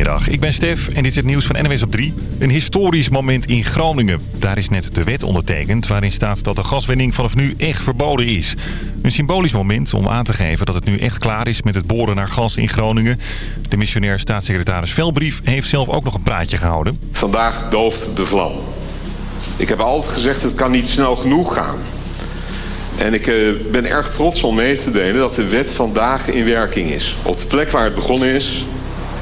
Ik ben Stef en dit is het nieuws van NWS op 3. Een historisch moment in Groningen. Daar is net de wet ondertekend waarin staat dat de gaswinning vanaf nu echt verboden is. Een symbolisch moment om aan te geven dat het nu echt klaar is met het boren naar gas in Groningen. De missionair staatssecretaris Velbrief heeft zelf ook nog een praatje gehouden. Vandaag dooft de vlam. Ik heb altijd gezegd het kan niet snel genoeg gaan. En ik uh, ben erg trots om mee te delen dat de wet vandaag in werking is. Op de plek waar het begonnen is,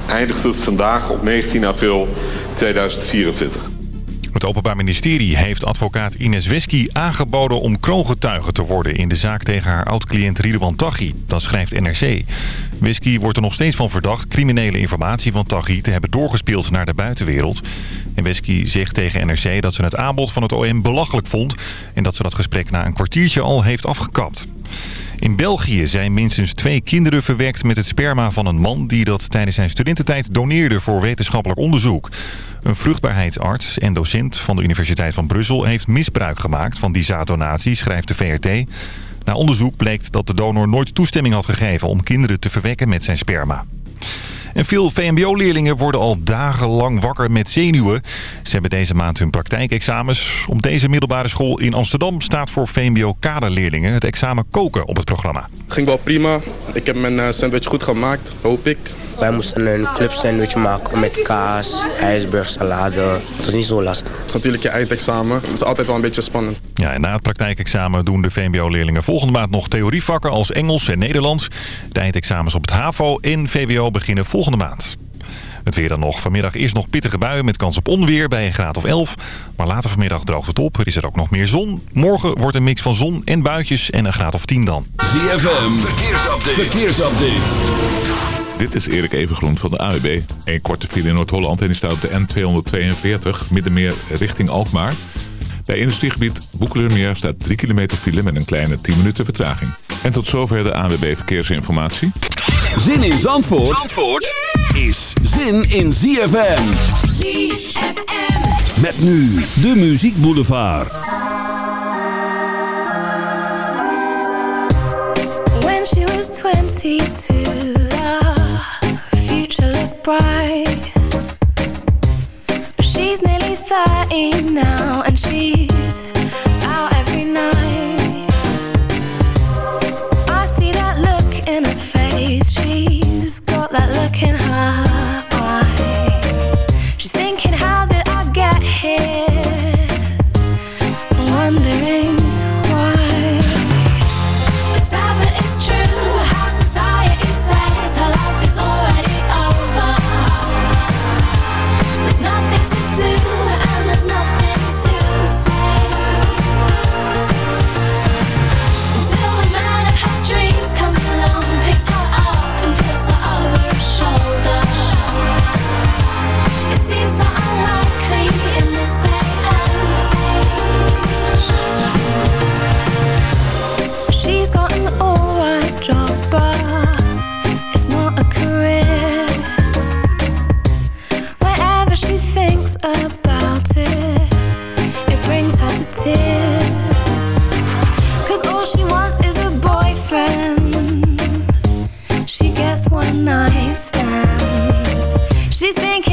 eindigt het vandaag op 19 april 2024. Het Openbaar Ministerie heeft advocaat Ines Wesky aangeboden om kroongetuige te worden in de zaak tegen haar oud-cliënt Ridwan Taghi. Dat schrijft NRC. Wesky wordt er nog steeds van verdacht criminele informatie van Taghi te hebben doorgespeeld naar de buitenwereld. En Wesky zegt tegen NRC dat ze het aanbod van het OM belachelijk vond en dat ze dat gesprek na een kwartiertje al heeft afgekapt. In België zijn minstens twee kinderen verwekt met het sperma van een man... die dat tijdens zijn studententijd doneerde voor wetenschappelijk onderzoek. Een vruchtbaarheidsarts en docent van de Universiteit van Brussel... heeft misbruik gemaakt van die zaaddonatie, schrijft de VRT. Na onderzoek bleek dat de donor nooit toestemming had gegeven... om kinderen te verwekken met zijn sperma. En veel VMBO-leerlingen worden al dagenlang wakker met zenuwen. Ze hebben deze maand hun praktijkexamens. Op deze middelbare school in Amsterdam staat voor VMBO-kaderleerlingen het examen koken op het programma. Het ging wel prima. Ik heb mijn eh, sandwich goed gemaakt, hoop ik. Wij moesten een clubsandwich maken met kaas, ijsberg, salade. Het was niet zo lastig. Het is natuurlijk je eindexamen. Het is altijd wel een beetje spannend. Ja, en na het praktijkexamen doen de VMBO-leerlingen volgende maand nog theorievakken als Engels en Nederlands. De eindexamens op het HAVO en VWO beginnen volgende maand. Het weer dan nog. Vanmiddag eerst nog pittige buien met kans op onweer bij een graad of 11. Maar later vanmiddag droogt het op. Er is er ook nog meer zon. Morgen wordt een mix van zon en buitjes en een graad of 10 dan. ZFM, verkeersupdate. verkeersupdate. Dit is Erik Evengroen van de AWB. Een korte file in Noord-Holland en die staat op de N242, middenmeer richting Alkmaar. Bij industriegebied Boekelermeer staat 3 kilometer file met een kleine 10 minuten vertraging. En tot zover de AWB Verkeersinformatie. Zin in Zandvoort, Zandvoort is zin in ZFM. ZFM. Met nu de Muziek Boulevard. When she was 22 future look bright. But she's nearly 30 now, and she's that look in her seems so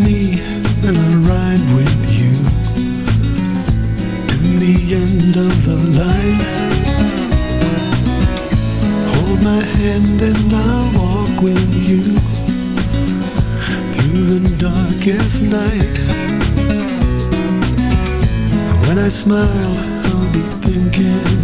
me and I'll ride with you to the end of the line. Hold my hand and I walk with you through the darkest night. When I smile, I'll be thinking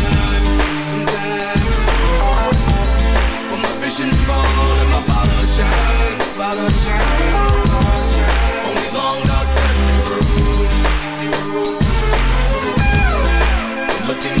Vision fall and my bottle shine, bottle shine, bottle shine. On these long dark dusty roads, looking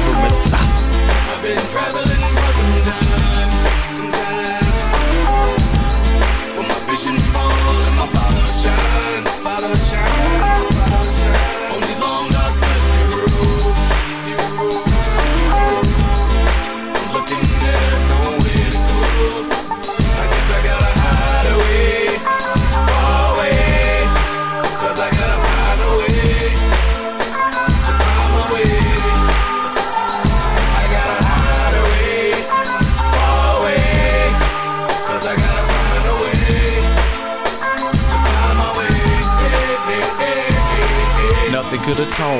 deliverance. I've been traveling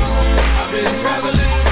I've been traveling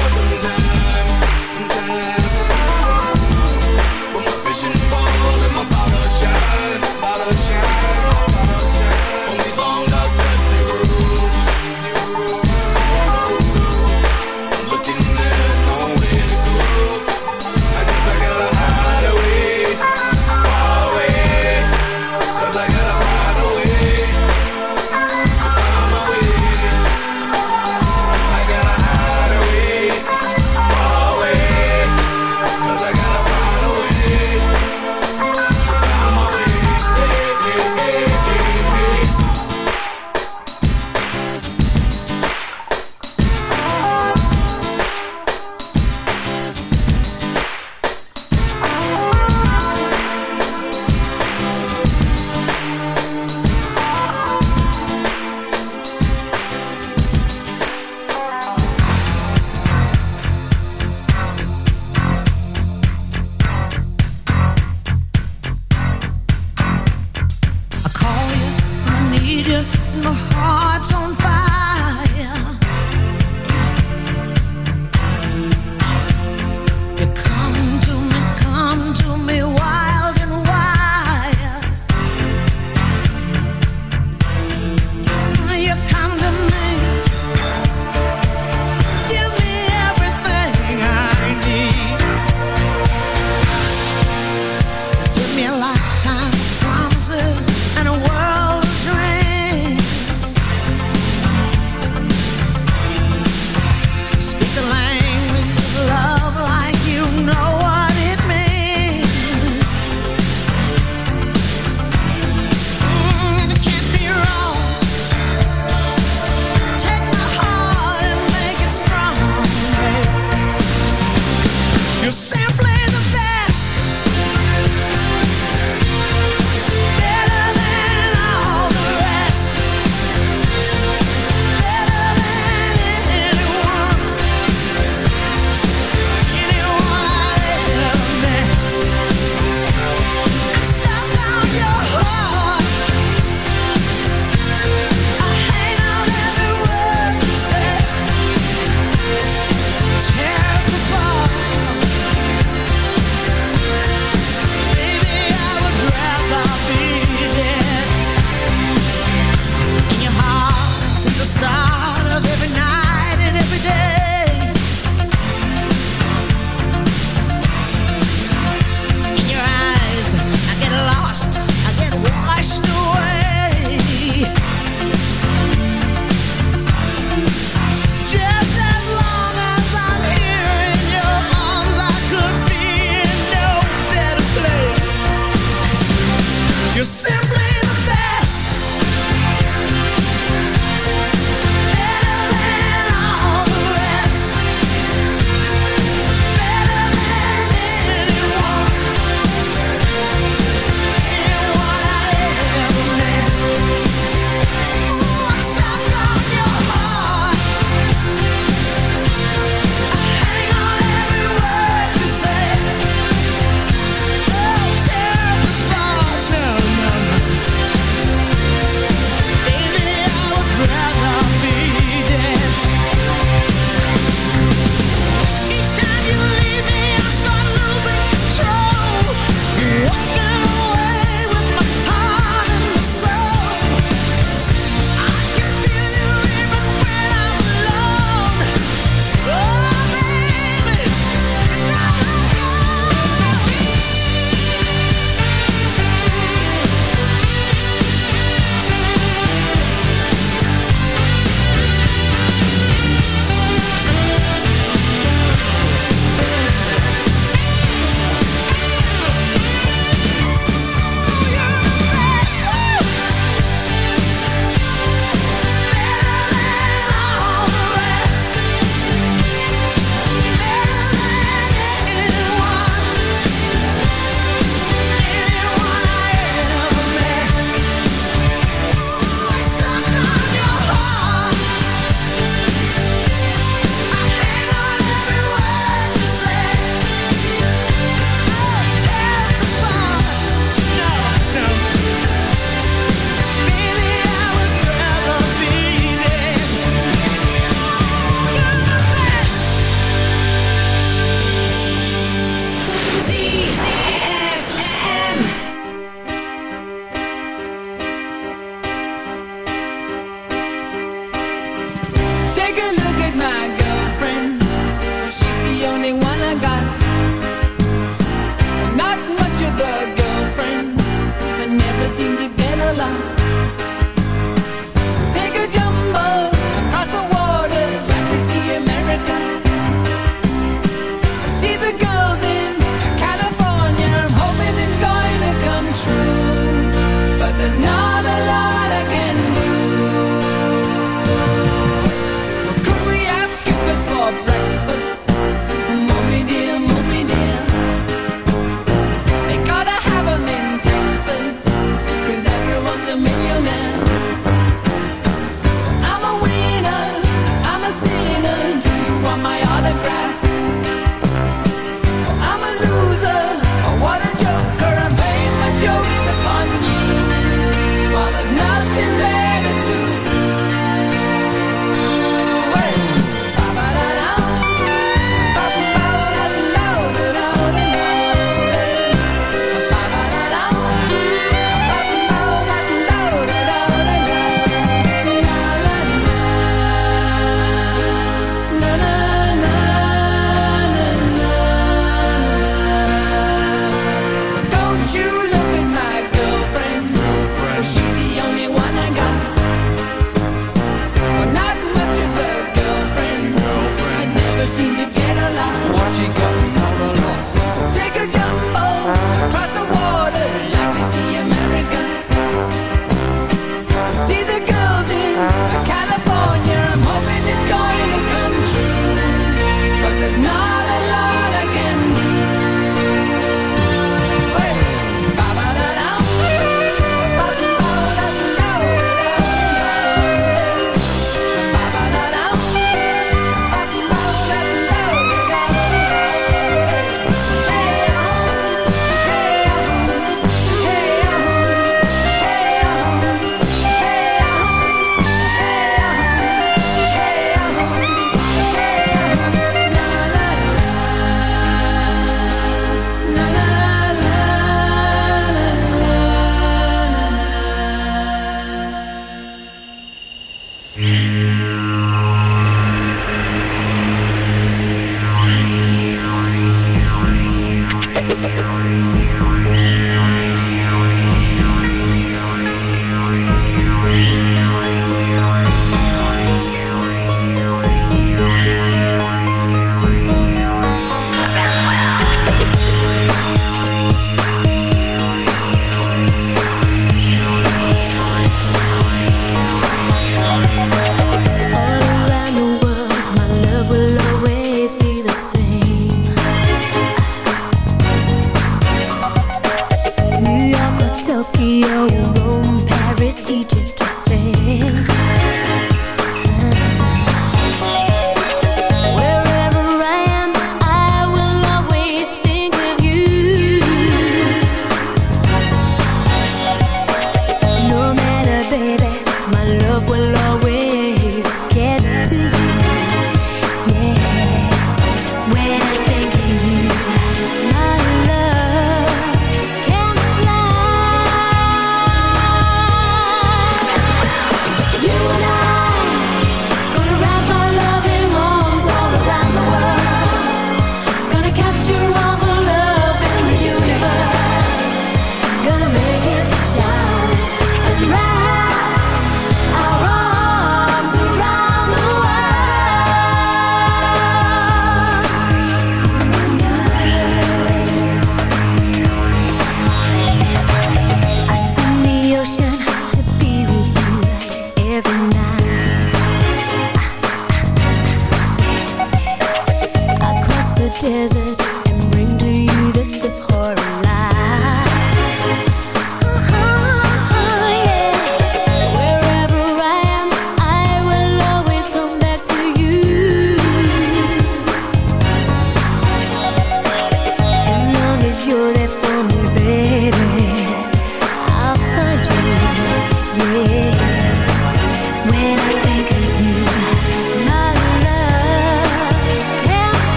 risky Egypt.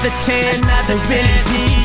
another chance another to chance. really be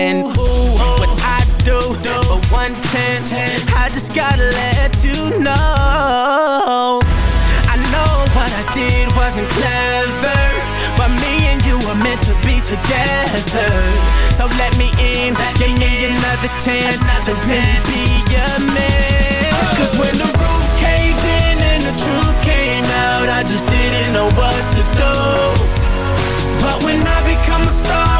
and ooh, what I do, do. for one chance. I just gotta let you know. I know what I did wasn't clever, but me and you were meant to be together. So let me in, let give me, in. another chance another to really be a man. Oh. Cause when the roof caved in and the truth came out, I just didn't know what to do. But when I become a star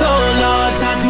so long, trying to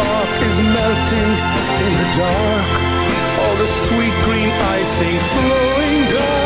spark is melting in the dark. All the sweet green icing flowing down.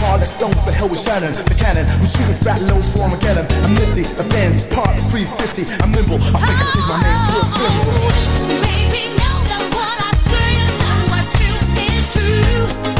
Hard like stones, hell with Shannon, the cannon. I'm shooting fat loads for Armageddon. I'm nifty, the fans part 350. I'm nimble, I think I changed my name to a symbol. That what I say and what I feel is true.